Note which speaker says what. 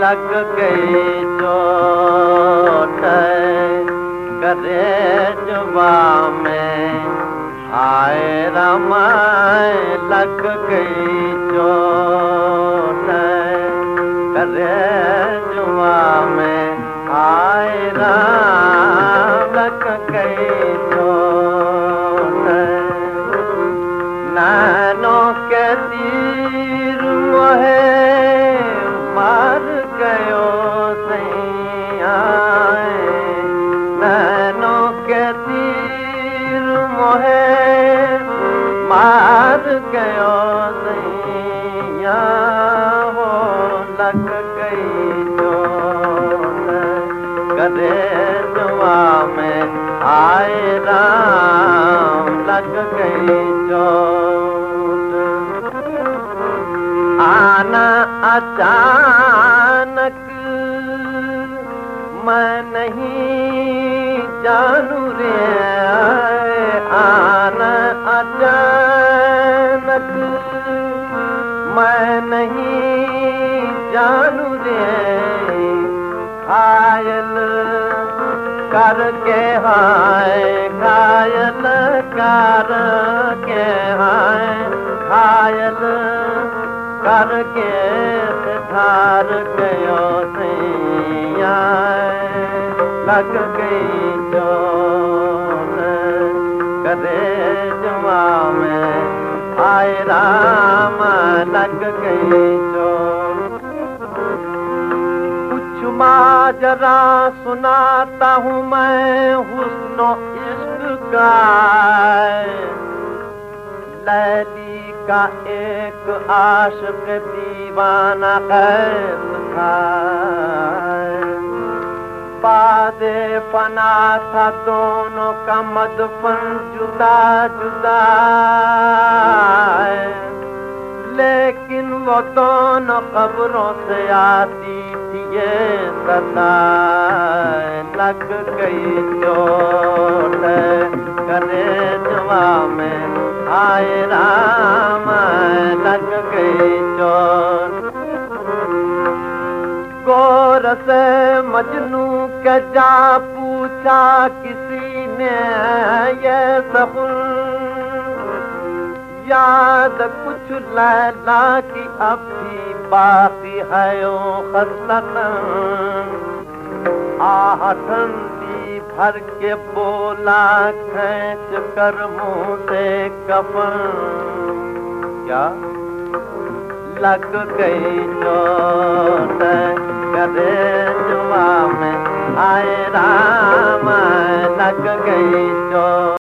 Speaker 1: لڳ گئي چوٽ ڪري جبا ۾. آئي رمائي لڳ گئي چوٽ में आए राम लग गई चोट अचानक मैं नहीं जानू रे आना अचानक। मैं नहीं जानू रे घायल करके हाय, घायल करके हाय, घायल करके धार गयो सैया। लग गई चोट करे जुआ में आए राम। लग गई कुछ माजरा सुनाता हूँ मैं हुस्नो इश्क का एक दीवाना कैद था बादे फना था दोनों का मदफन जुदा जुदा लेकिन वो दोनों कब्रों से आती थी ये सदा लग गई चोट गई चोट गोर से मजनू के जा पूछा किसी ने ये सहुल याद कुछ लैला की अब भी बाकी है ओ खसलत आहटन दी भर के बोला खींच कर मुँह से कफन। क्या? लग गई चोट करे जुआ में आए राम लग गई चोट